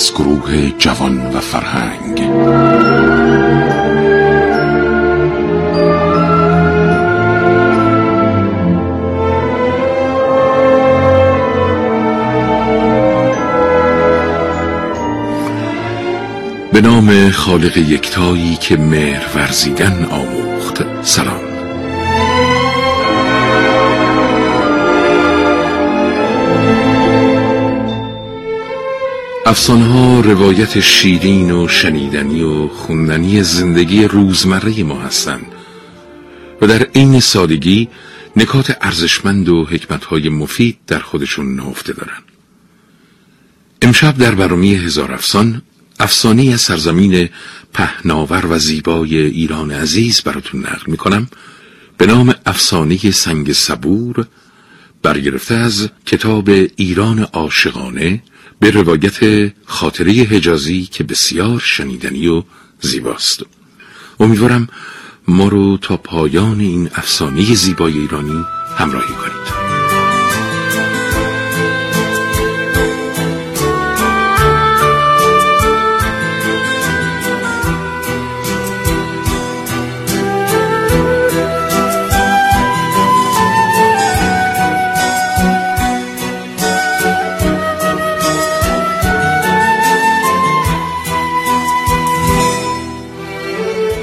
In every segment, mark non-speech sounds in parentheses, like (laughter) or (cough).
از گروه جوان و فرهنگ. به نام خالق یکتایی که مهر ورزیدن آموخت. سلام. افسانه ها روایت شیرین و شنیدنی و خوندنی زندگی روزمره ما هستند و در عین سادگی نکات ارزشمند و حکمتهای مفید در خودشون نهفته دارند. امشب در برنامه هزار افسان افسانه از سرزمین پهناور و زیبای ایران عزیز براتون نقل می‌کنم به نام افسانه سنگ صبور برگرفته از کتاب ایران عاشقانه به روایت خاطره حجازی که بسیار شنیدنی و زیباست. امیدوارم ما رو تا پایان این افسانه زیبای ایرانی همراهی کنید.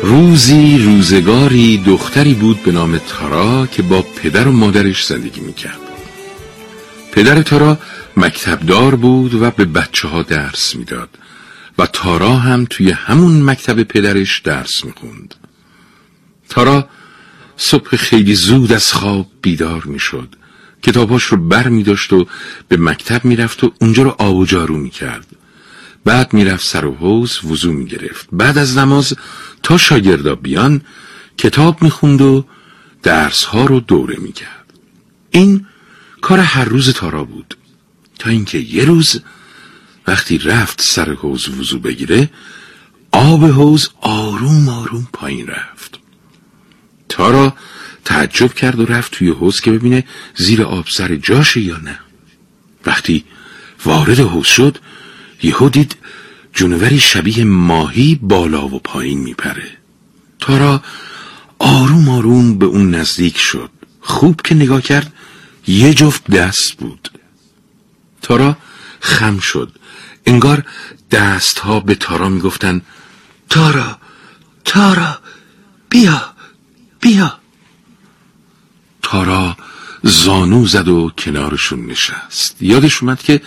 روزی روزگاری دختری بود به نام تارا که با پدر و مادرش زندگی می‌کرد. پدر تارا مکتبدار بود و به بچه ها درس می‌داد و تارا هم توی همون مکتب پدرش درس می‌خوند. تارا صبح خیلی زود از خواب بیدار می‌شد. کتاباش رو بر می داشت و به مکتب می‌رفت و اونجا رو آب و جارو می‌کرد. بعد می‌رفت سر و حوز وضو می‌گرفت. بعد از نماز تا شاگردا بیان کتاب می‌خوند و درس ها رو دوره می‌کرد. این کار هر روز تارا بود. تا اینکه یه روز وقتی رفت سر حوز وضو بگیره آب حوز آروم آروم پایین رفت. تارا تعجب کرد و رفت توی حوز که ببینه زیر آب سر جاشه یا نه. وقتی وارد حوز شد یهو دید جونوری شبیه ماهی بالا و پایین میپره. تارا آروم آروم به اون نزدیک شد. خوب که نگاه کرد یه جفت دست بود. تارا خم شد. انگار دست ها به تارا می‌گفتن تارا تارا بیا بیا. تارا زانو زد و کنارشون نشست. یادش اومد که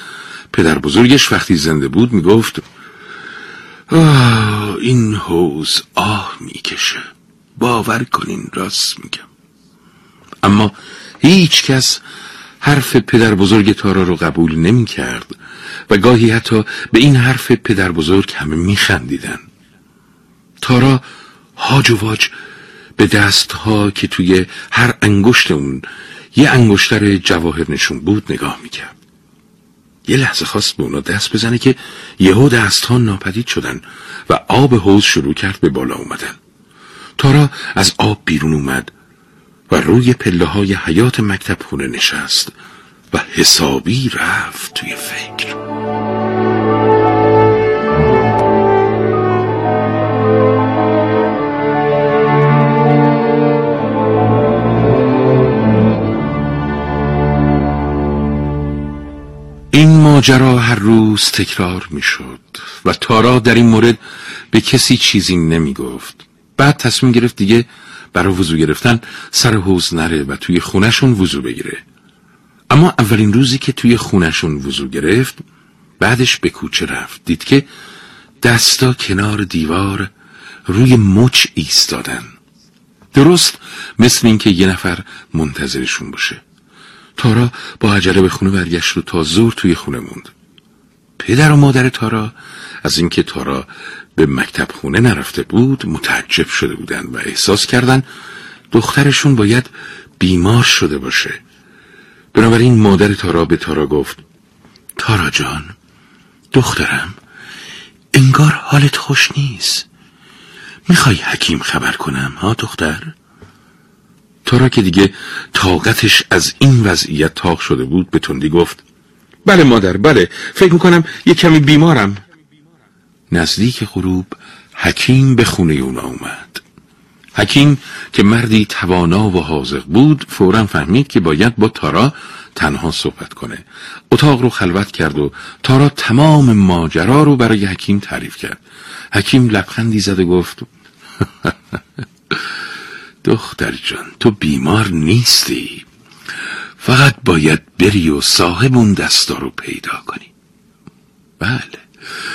پدر بزرگش وقتی زنده بود می‌گفت این حوز آه می‌کشه. باور کنین راست میگم. اما هیچ کس حرف پدر بزرگ تارا رو قبول نمی کرد و گاهی حتی به این حرف پدر بزرگ همه می خندیدن. تارا هاج و واج به دستها که توی هر انگشت اون یه انگشتر جواهر نشون بود نگاه می‌کرد. یه لحظه خواست به اونا دست بزنه که یهو دست ناپدید شدن و آب حوز شروع کرد به بالا اومدن. تارا از آب بیرون اومد و روی پله های حیات مکتب خونه نشست و حسابی رفت توی فکر. ماجرا هر روز تکرار می شد و تارا در این مورد به کسی چیزی نمی گفت بعد تصمیم گرفت دیگه برای وضو گرفتن سر حوز نره و توی خونشون وضو بگیره. اما اولین روزی که توی خونشون وضو گرفت بعدش به کوچه رفت. دید که دستا کنار دیوار روی مچ ایستادن. درست مثل اینکه یه نفر منتظرشون باشه. تارا با عجله به خونه برگشت و تا زور توی خونه موند. پدر و مادر تارا از اینکه تارا به مکتب خونه نرفته بود متعجب شده بودند و احساس کردند دخترشون باید بیمار شده باشه. بنابراین مادر تارا به تارا گفت تارا جان دخترم انگار حالت خوش نیست. می‌خوای حکیم خبر کنم ها دختر؟ تارا که دیگه طاقتش از این وضعیت تاق شده بود به تندی گفت بله مادر بله فکر می‌کنم یه کمی بیمارم. نزدیک غروب حکیم به خونه اونا اومد. حکیم که مردی توانا و حاضق بود فورا فهمید که باید با تارا تنها صحبت کنه. اتاق رو خلوت کرد و تارا تمام ماجرا رو برای حکیم تعریف کرد. حکیم لبخندی زد و گفت (laughs) دختر جان تو بیمار نیستی. فقط باید بری و صاحب اون دستا رو پیدا کنی. بله.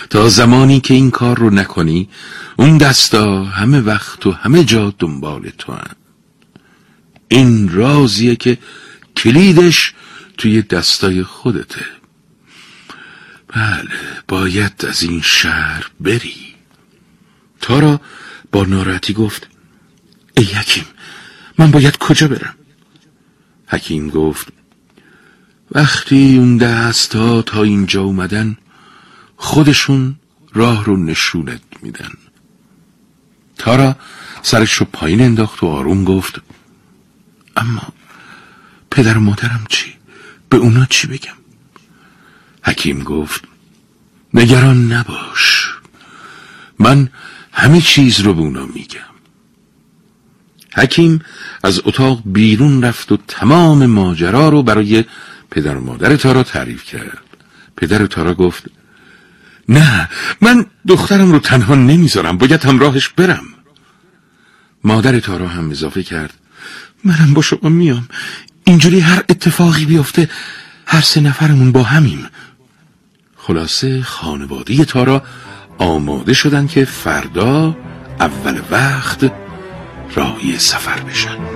تا زمانی که این کار رو نکنی اون دستا همه وقت و همه جا دنبال تو هم. این رازیه که کلیدش توی دستای خودته. بله باید از این شهر بری. تارا با ناراحتی گفت ای حکیم من باید کجا برم حکیم گفت وقتی اون دست ها تا اینجا اومدن خودشون راه رو نشونت میدن تارا سرش رو پایین انداخت و آروم گفت اما پدر و مادرم چی؟ به اونا چی بگم؟ حکیم گفت نگران نباش من همه چیز رو به اونا میگم حکیم از اتاق بیرون رفت و تمام ماجرا رو برای پدر و مادر تارا تعریف کرد. پدر تارا گفت نه من دخترم رو تنها نمی‌ذارم باید همراهش برم. مادر تارا هم اضافه کرد منم با شما میام اینجوری هر اتفاقی بیفته هر سه نفرمون با همیم. خلاصه خانواده تارا آماده شدن که فردا اول وقت راهی سفر بشن.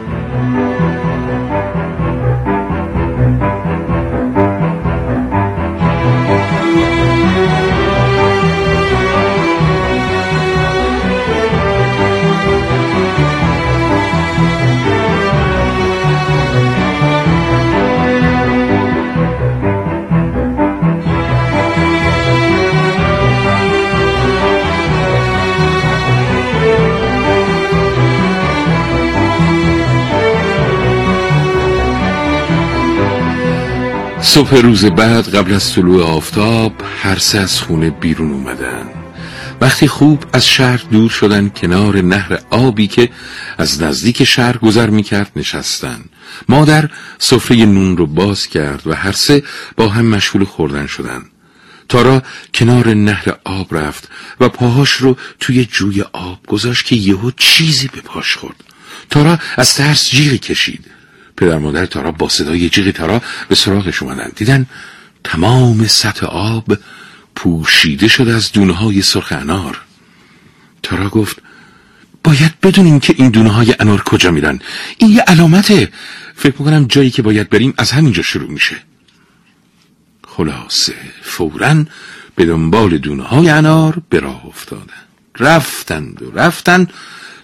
صبح روز بعد قبل از طلوع آفتاب هر سه از خونه بیرون اومدن. وقتی خوب از شهر دور شدن کنار نهر آبی که از نزدیک شهر گذر می‌کرد نشستن. مادر سفره نون رو باز کرد و هر سه با هم مشغول خوردن شدن. تارا کنار نهر آب رفت و پاهاش رو توی جوی آب گذاشت که یهو چیزی به پاش خورد. تارا از ترس جیغی کشید. پدر مادر تارا با صدای جیغ تارا به سراغش اومدن. دیدن تمام سطح آب پوشیده شد از دونه های سرخ انار. تارا گفت باید بدونیم که این دونه های انار کجا میرن. این یه علامته. فکر می‌کنم جایی که باید بریم از همینجا شروع میشه. خلاصه فورا به دنبال دونه های انار به راه افتادن. رفتند و رفتند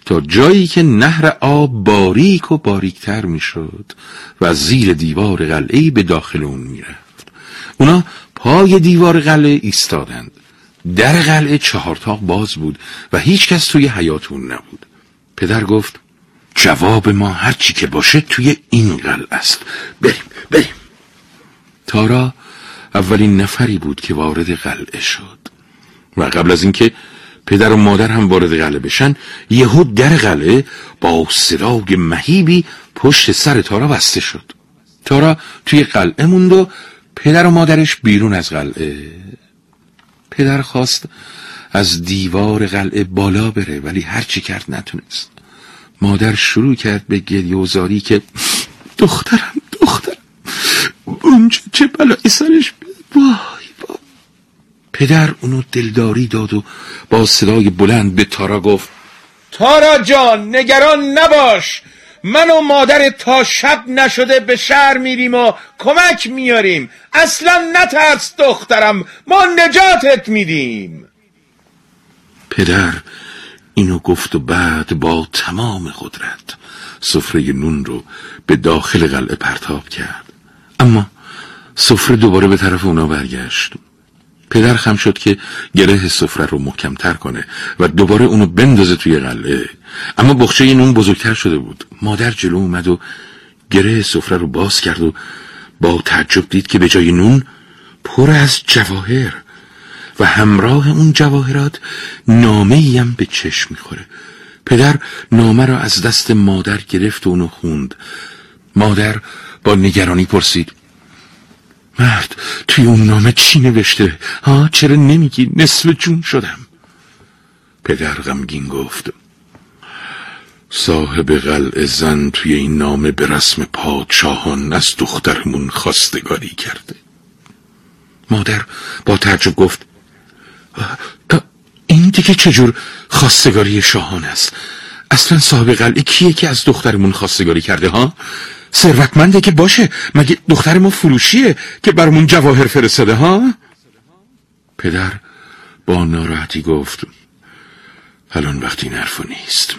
تا جایی که نهر آب باریک و باریکتر می‌شد و زیر دیوار قلعه به داخل اون می‌رفت. اونا پای دیوار قلعه ایستادند. در قلعه چهارتاق باز بود و هیچ کس توی حیاتون نبود. پدر گفت جواب ما هرچی که باشه توی این قلعه است. بریم بریم. تارا اولین نفری بود که وارد قلعه شد. و قبل از اینکه پدر و مادر هم وارد قلعه بشن. یهو در قلعه با صدای مهیبی پشت سر تارا بسته شد. تارا توی قلعه موند و پدر و مادرش بیرون از قلعه پدر خواست از دیوار قلعه بالا بره ولی هرچی کرد نتونست. مادر شروع کرد به گریوزاری که دخترم دخترم اونجا چه بلایی سرش وای. پدر اونو دلداری داد و با صدای بلند به تارا گفت تارا جان نگران نباش. من و مادر تا شب نشده به شهر میریم و کمک میاریم. اصلا نترس دخترم ما نجاتت میدیم. پدر اینو گفت و بعد با تمام قدرت سفره نون رو به داخل قلعه پرتاب کرد. اما سفره دوباره به طرف اونا برگشت. پدر خم شد که گره سفره رو محکمتر کنه و دوباره اونو بندازه توی قلعه اما بخچه نون بزرگتر شده بود. مادر جلو اومد و گره سفره رو باز کرد و با تعجب دید که به جای نون پر از جواهر و همراه اون جواهرات نامه هم به چشم می‌خوره. پدر نامه را از دست مادر گرفت و اونو خوند. مادر با نگرانی پرسید مرد توی اون نامه چی نوشته؟ ها چرا نمیگی؟ نصف جون شدم. پدر غمگین گفت صاحب قلع زن توی این نامه به رسم پادشاهان از دخترمون خواستگاری کرده. مادر با تعجب گفت این دیگه چجور خواستگاری شاهان است؟ اصلا صاحب قلعه کیه که از دخترمون خواستگاری کرده ها؟ ثروتمنده که باشه. مگه دختر ما فروشیه که برامون جواهر فرستاده ها؟ پدر با ناراحتی گفت الان وقتی نرفو نیست.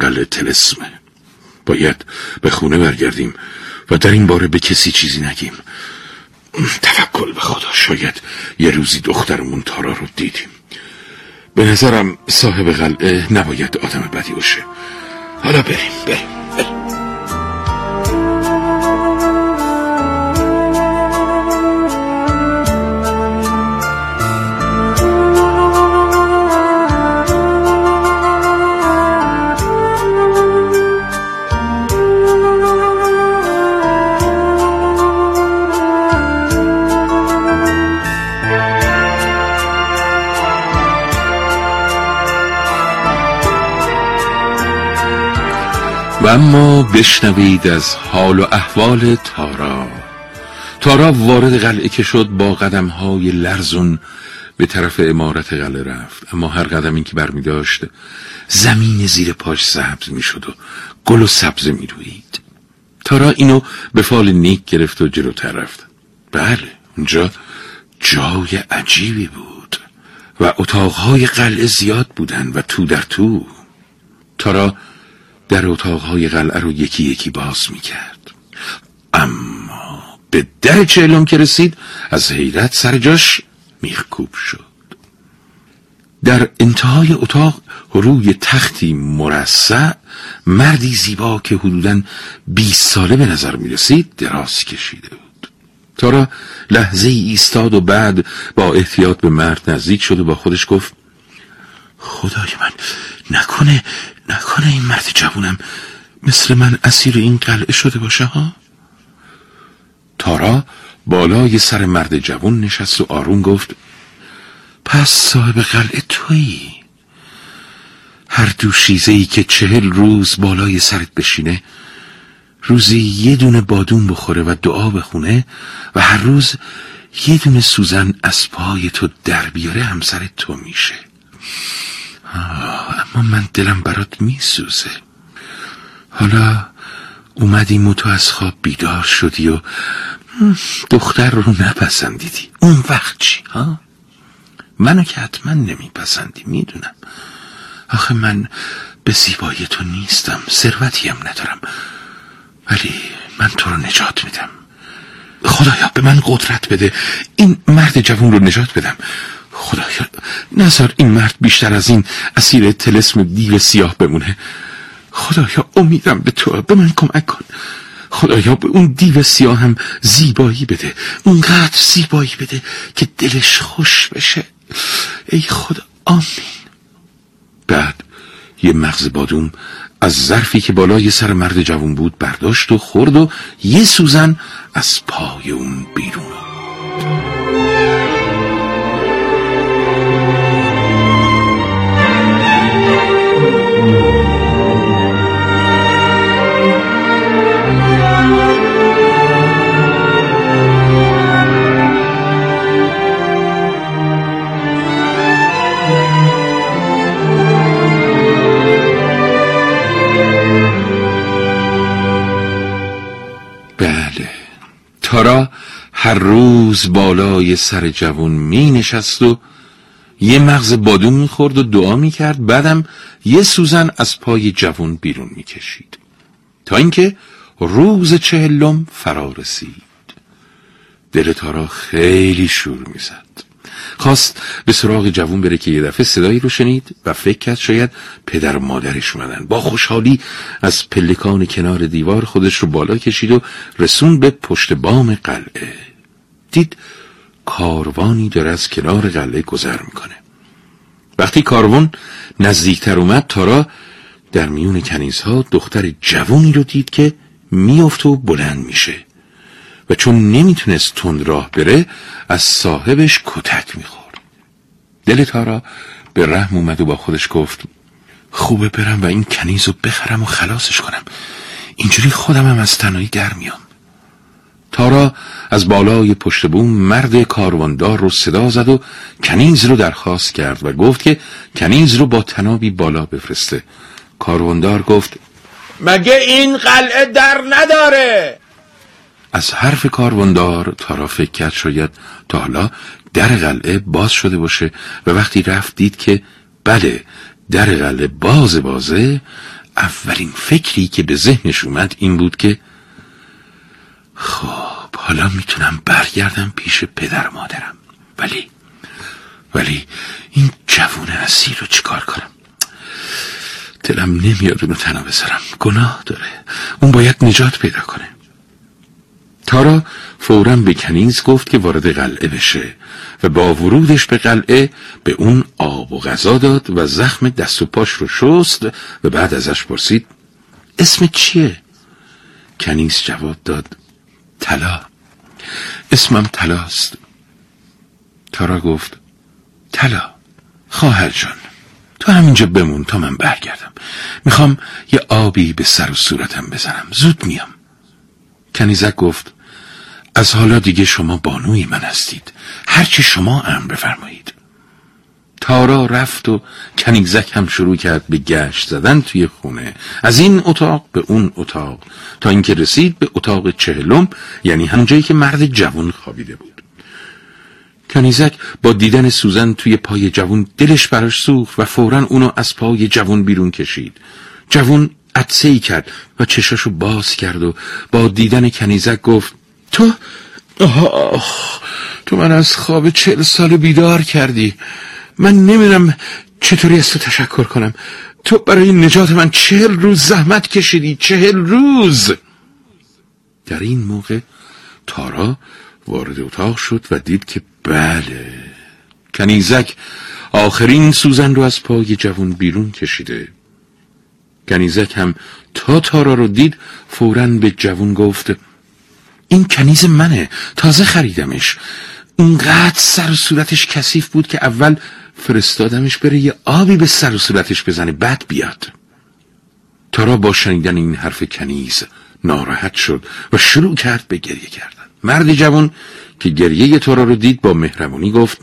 قلعه تلسمه. باید به خونه برگردیم و در این باره به کسی چیزی نگیم. توکل به خدا شاید یه روزی دخترمون تارا رو دیدیم. به نظرم صاحب قلعه نباید آدم بدی باشه. حالا بریم بریم و اما بشنوید از حال و احوال تارا. تارا وارد قلعه که شد با قدم های لرزون به طرف امارت قلعه رفت. اما هر قدمی که برمی داشت زمین زیر پاش سبز می شد و گل و سبز می روید تارا اینو به فال نیک گرفت و جلوتر رفت. بله اونجا جای عجیبی بود و اتاقهای قلعه زیاد بودن و تو در تو. تارا در اتاقهای قلعه رو یکی یکی باز می کرد اما به در چهلم که رسید از حیرت سر جاش میخکوب شد. در انتهای اتاق روی تختی مرصع مردی زیبا که حدودا 20 ساله به نظر می رسید دراز کشیده بود. تارا لحظه ای ایستاد و بعد با احتیاط به مرد نزدیک شد و با خودش گفت خدای من نکنه نکنه این مرد جوونم. مثل من اسیر این قلعه شده باشه ها؟ تارا بالای سر مرد جوون نشست و آروم گفت پس صاحب قلعه تویی؟ هر ای که چهل روز بالای سرت بشینه روزی یه دونه بادون بخوره و دعا بخونه و هر روز یه دونه سوزن از پای تو در بیاره همسر تو میشه. اما من دلم برات میسوزه. حالا اومدیم و تو از خواب بیدار شدی و دختر رو نپسندیدی. اون وقت چی ها؟ منو که حتما نمیپسندی می‌دونم. آخه من به زیبایی تو نیستم ثروتی هم ندارم. ولی من تو رو نجات میدم. خدایا به من قدرت بده. این مرد جوون رو نجات بدم. خدایا نظر این مرد بیشتر از این اسیر تلسم دیو سیاه بمونه. خدایا امیدم به تو به من کمک کن. خدایا به اون دیو سیاه هم زیبایی بده. اونقدر زیبایی بده که دلش خوش بشه. ای خدا آمین. بعد یه مغز بادوم از ظرفی که بالای سر مرد جوون بود برداشت و خورد و یه سوزن از پای اون بیرون. تارا هر روز بالای سر جوون می نشست و یه مغز بادون می خورد و دعا می کرد بعدم یه سوزن از پای جوون بیرون می کشید تا اینکه روز چهلم فرا رسید. دل تارا خیلی شور می زد خواست به سراغ جوون بره که یه دفعه صدایی رو شنید و فکر کرد شاید پدر و مادرش اومدن. با خوشحالی از پلکان کنار دیوار خودش رو بالا کشید و رسون به پشت بام قلعه. دید کاروانی داره از کنار قلعه گذر می‌کنه. وقتی کاروان نزدیکتر اومد تارا در میون کنیزها دختر جوانی رو دید که میافت و بلند میشه. و چون نمی‌تونست تند راه بره از صاحبش کتک می‌خورد. دل تارا به رحم اومد و با خودش گفت خوبه برم و این کنیز رو بخرم و خلاصش کنم. اینجوری خودم هم از تنهایی در میام. تارا از بالای پشت بوم مرد کارواندار رو صدا زد و کنیز رو درخواست کرد و گفت که کنیز رو با تنابی بالا بفرسته. کارواندار گفت مگه این قلعه در نداره؟ از حرف کارواندار تارا فکر کرد شاید تا حالا در قلعه باز شده باشه و وقتی رفت دید که بله در قلعه باز بازه اولین فکری که به ذهنش اومد این بود که خب حالا می‌تونم برگردم پیش پدر مادرم. ولی ولی این جوون اسیر رو چیکار کنم؟ دلم نمیاد اونو تنها بذارم. گناه داره. اون باید نجات پیدا کنه. تارا فورا به کنیز گفت که وارد قلعه بشه و با ورودش به قلعه به اون آب و غذا داد و زخم دست و پاش رو شست و بعد ازش پرسید اسم چیه؟ کنیز جواب داد طلا. اسمم طلاست. تارا گفت طلا خواهر جان تو همینجا بمون تا من برگردم. می‌خوام یه آبی به سر و صورتم بزنم. زود میام. کنیزک گفت از حالا دیگه شما بانوی من هستید. هرچی شما امر بفرمایید. تارا رفت و کنیزک هم شروع کرد به گشت زدن توی خونه. از این اتاق به اون اتاق. تا اینکه رسید به اتاق چهلم یعنی همجایی که مرد جوان خوابیده بود. کنیزک با دیدن سوزن توی پای جوون دلش براش سوخت و فورا اونو از پای جوون بیرون کشید. جوون عدسه کرد و چشاشو باز کرد و با دیدن کنیزک گفت تو آه تو من از خواب چهل سال بیدار کردی. من نمی‌دونم چطوری از تو تشکر کنم. تو برای نجات من چهل روز زحمت کشیدی چهل روز. در این موقع تارا وارد اتاق شد و دید که بله کنیزک آخرین سوزن رو از پای جوون بیرون کشیده. کنیزک هم تا تارا رو دید فورا به جوون گفت این کنیز منه. تازه خریدمش. اونقدر سر و صورتش کثیف بود که اول فرستادمش بره یه آبی به سر و صورتش بزنه بعد بیاد. تارا با شنیدن این حرف کنیز ناراحت شد و شروع کرد به گریه کردن. مرد جوان که گریه تارا رو دید با مهربونی گفت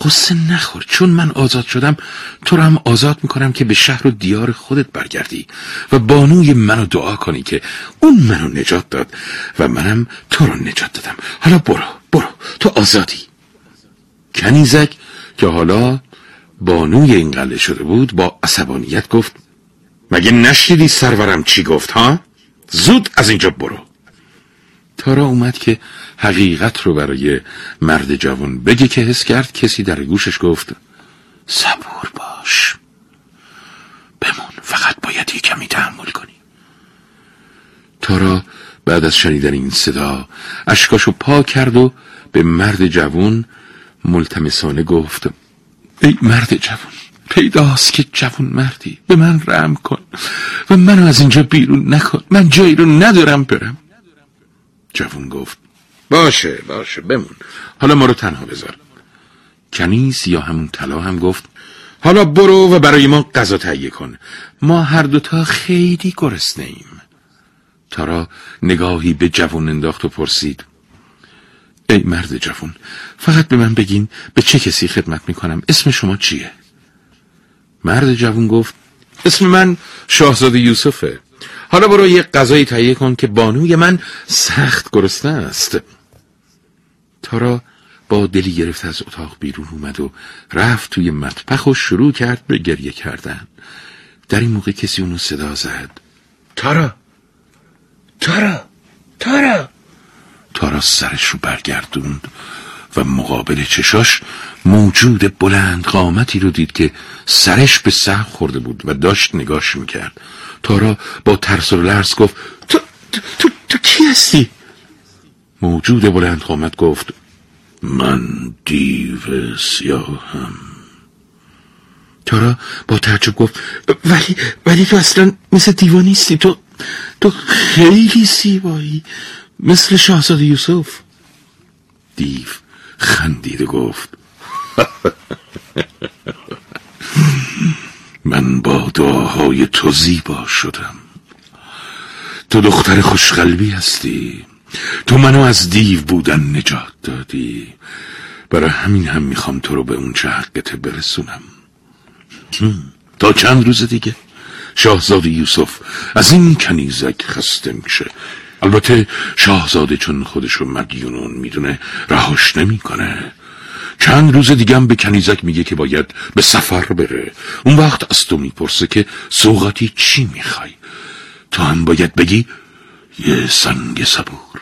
قصه نخور. چون من آزاد شدم تو رو هم آزاد می‌کنم که به شهر و دیار خودت برگردی و بانوی منو دعا کنی که اون منو نجات داد و منم تو رو نجات دادم. حالا برو برو. تو آزادی. کنیزک که حالا بانوی این قلعه شده بود با عصبانیت گفت مگه نشنیدی سرورم چی گفت ها؟ زود از اینجا برو. تارا اومد که حقیقت رو برای مرد جوان بگه که حس کرد کسی در گوشش گفت صبور باش بمون فقط باید یه کمی تحمل کنی. تارا بعد از شنیدن این صدا اشکاشو پا کرد و به مرد جوان ملتمسانه گفت ای مرد جوان پیداست که جوان مردی به من رحم کن و منو از اینجا بیرون نکن من جایی رو ندارم برم. جوون گفت باشه باشه بمون. حالا ما رو تنها بذار. کنیز یا همون طلا هم گفت حالا برو و برای ما غذا تهیه کن. ما هر دوتا خیلی گرسنه ایم. تارا نگاهی به جوون انداخت و پرسید ای مرد جوون فقط به من بگین به چه کسی خدمت می‌کنم؟ اسم شما چیه? مرد جوون گفت اسم من شاهزاده یوسفه. حالا برو یه غذایی تهیه کن که بانوی من سخت گرسنه است. تارا با دلی گرفت از اتاق بیرون اومد و رفت توی مطبخ و شروع کرد به گریه کردن. در این موقع کسی اونو صدا زد. تارا! تارا! تارا! تارا سرش رو برگردوند و مقابل چشاش موجود بلند قامتی رو دید که سرش به سه خورده بود و داشت نگاش می‌کرد. تارا با ترس و لرز گفت تو, تو, تو, تو کی هستی؟ موجود بلند قامت گفت من دیو سیاهم. تارا با تعجب گفت ولی ولی تو اصلا مثل دیوا نیستی. تو تو خیلی سیبایی مثل شاهزاده یوسف. دیو خندید و گفت (laughs) من با دعاهای تو زیبا شدم. تو دختر خوشقلبی هستی. تو منو از دیو بودن نجات دادی. برای همین هم می‌خوام تو رو به اون چه حقته برسونم. تا چند روز دیگه. شاهزاده یوسف از این کنیزک خسته میشه. البته شاهزاده چون خودشو مدیونون می‌دونه رهاش نمی‌کنه. چند روز دیگه به کنیزک میگه که باید به سفر بره. اون وقت از تو می‌پرسه که سوغاتی چی می‌خوای؟ تو هم باید بگی یه سنگ صبور.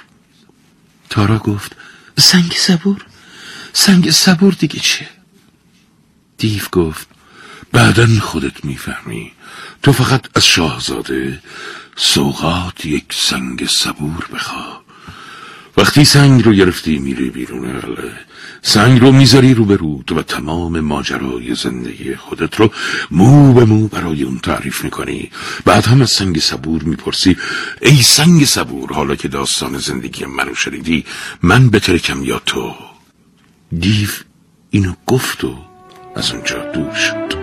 تارا گفت سنگ صبور؟ سنگ صبور دیگه چیه دیو گفت بعدا خودت می‌فهمی. تو فقط از شاهزاده سوغات یک سنگ صبور بخوا. وقتی سنگ رو گرفتی میری بیرون قلعه سنگ رو می‌ذاری رو به رود و تمام ماجرای زندگی خودت رو مو به مو برای اون تعریف می‌کنی. بعد هم از سنگ صبور می‌پرسی ای سنگ صبور حالا که داستان زندگی منو شنیدی من بترکم یا تو؟ دیو اینو گفت و از اونجا دور شد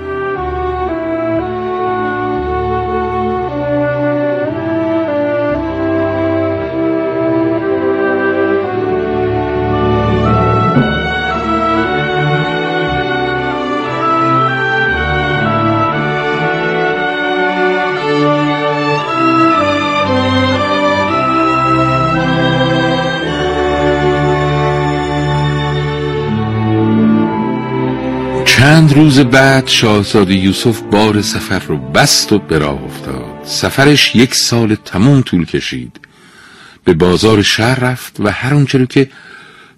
چند روز بعد شاهزاده یوسف بار سفر رو بست و به راه افتاد. سفرش یک سال تموم طول کشید. به بازار شهر رفت و هر اونچه رو که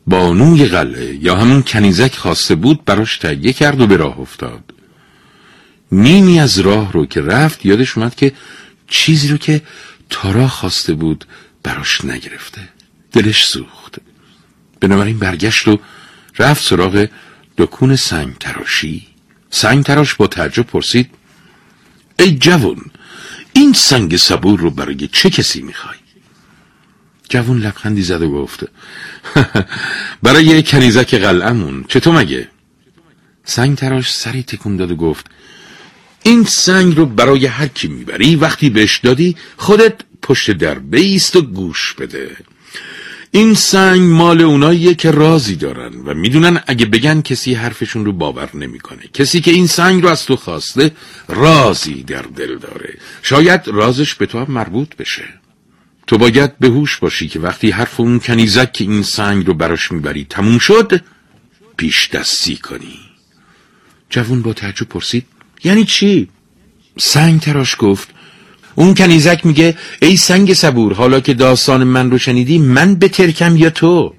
بانوی قلعه یا همون کنیزک خواسته بود براش تهیه کرد و به راه افتاد. نیمی از راه رو که رفت یادش اومد که چیزی رو که تارا خواسته بود براش نگرفته. دلش سوخت. بنابراین برگشت و رفت سراغ دکون سنگ تراشی سنگ تراش با تعجب پرسید ای جوون این سنگ صبور رو برای چه کسی می‌خوای؟ جوون لبخندی زد و گفت (laughs) برای کنیزک قلعمون چطور مگه؟ سنگ تراش سری تکون داد و گفت این سنگ رو برای هر کی می‌بری وقتی بهش دادی خودت پشت در بیست و گوش بده این سنگ مال اوناییه که رازی دارن و می‌دونن اگه بگن کسی حرفشون رو باور نمی‌کنه. کسی که این سنگ رو از تو خواسته رازی در دل داره شاید رازش به تو هم مربوط بشه تو باید به هوش باشی که وقتی حرف اون کنیزک که این سنگ رو براش می‌بری تموم شد پیش دستی کنی جوون با تعجب پرسید یعنی چی؟ سنگ تراش گفت اون کنیزک میگه ای سنگ صبور حالا که داستان من رو شنیدی من به ترکم یا تو؟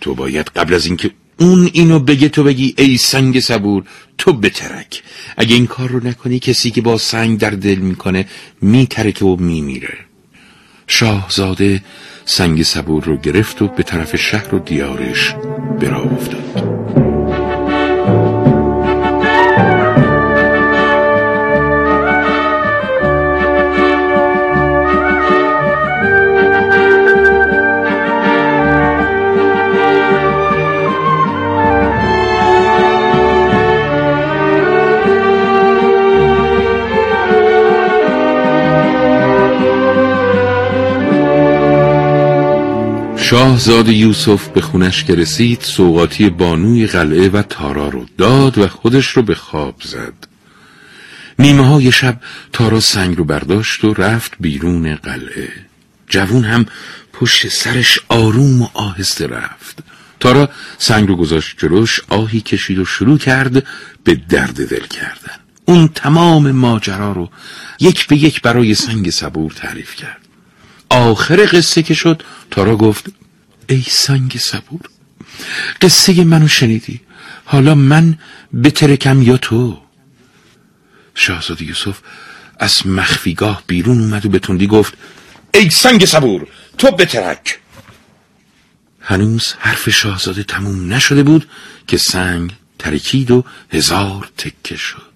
تو باید قبل از اینکه اون اینو بگه تو بگی ای سنگ صبور تو بترک اگه این کار رو نکنی کسی که با سنگ در دل می‌کنه میترکه و میمیره. شاهزاده سنگ صبور رو گرفت و به طرف شهر و دیارش برا افتاد. شاهزاده یوسف به خونش که رسید سوقاتی بانوی قلعه و تارا رو داد و خودش رو به خواب زد. نیمه های شب تارا سنگ رو برداشت و رفت بیرون قلعه. جوون هم پشت سرش آروم و آهسته رفت. تارا سنگ رو گذاشت جلوش آهی کشید و شروع کرد به درد دل کردن. اون تمام ماجرا رو یک به یک برای سنگ صبور تعریف کرد. آخر قصه که شد تارا گفت ای سنگ صبور قصه منو شنیدی حالا من بترکم یا تو؟ شاهزاده یوسف از مخفیگاه بیرون اومد و به تندی گفت ای سنگ صبور تو بترک! هنوز حرف شاهزاده تموم نشده بود که سنگ ترکید و هزار تکه شد.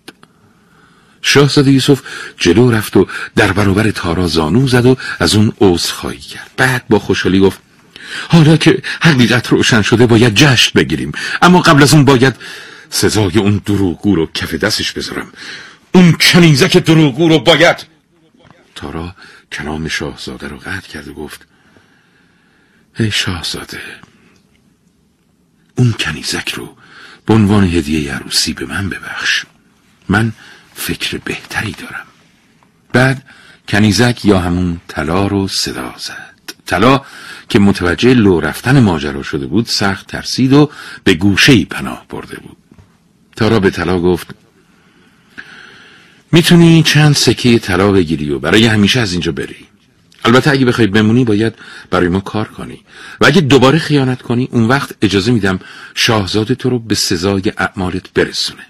شاهزاده یوسف جلو رفت و در برابر تارا زانو زد و از اون خواهی کرد. بعد با خوشحالی گفت حالا که حقیقت روشن شده باید جشن بگیریم. اما قبل از اون باید سزای اون دروغگو رو کف دستش بذارم. اون کنیزک دروغگو رو باید. تارا کلام شاهزاده رو قطع کرد و گفت ای شاهزاده اون کنیزک رو به عنوان هدیه عروسی به من ببخش. من فکر بهتری دارم. بعد کنیزک یا همون طلا رو صدا زد. طلا که متوجه لو رفتن ماجرا شده بود سخت ترسید و به گوشه پناه برده بود. تارا به طلا گفت می‌تونی چند سکه طلا بگیری و برای همیشه از اینجا بری. البته اگه بخوای بمونی باید برای ما کار کنی. و اگه دوباره خیانت کنی اون وقت اجازه میدم شاهزاده تو رو به سزای اعمالت برسونه.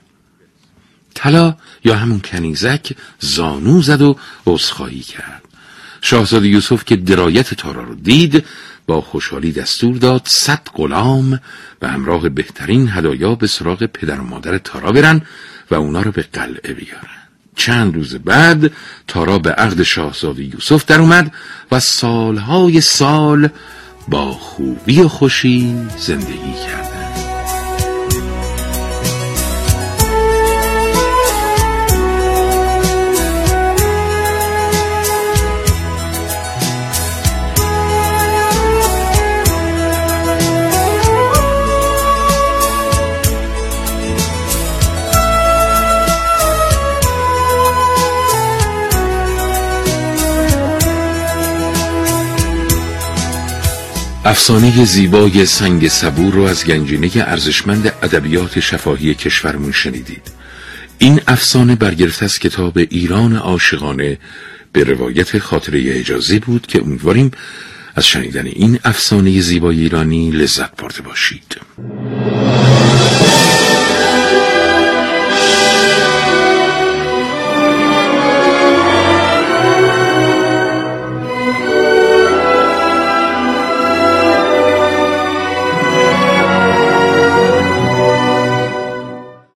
طلا یا همون کنیزک زانو زد و عذرخواهی کرد. شاهزاده یوسف که درایت تارا رو دید با خوشحالی دستور داد صد غلام و همراه بهترین هدایا به سراغ پدر و مادر تارا برن و اونا رو به قلعه بیارن. چند روز بعد تارا به عقد شاهزاده یوسف در اومد و سالهای سال با خوبی و خوشی زندگی کرد افسانه زیبای سنگ صبور رو از گنجینه ارزشمند ادبیات شفاهی کشورمون شنیدید. این افسانه برگرفته از کتاب ایران عاشقانه به روایت خاطره اجازی بود که امیدواریم از شنیدن این افسانه زیبای ایرانی لذت برده باشید.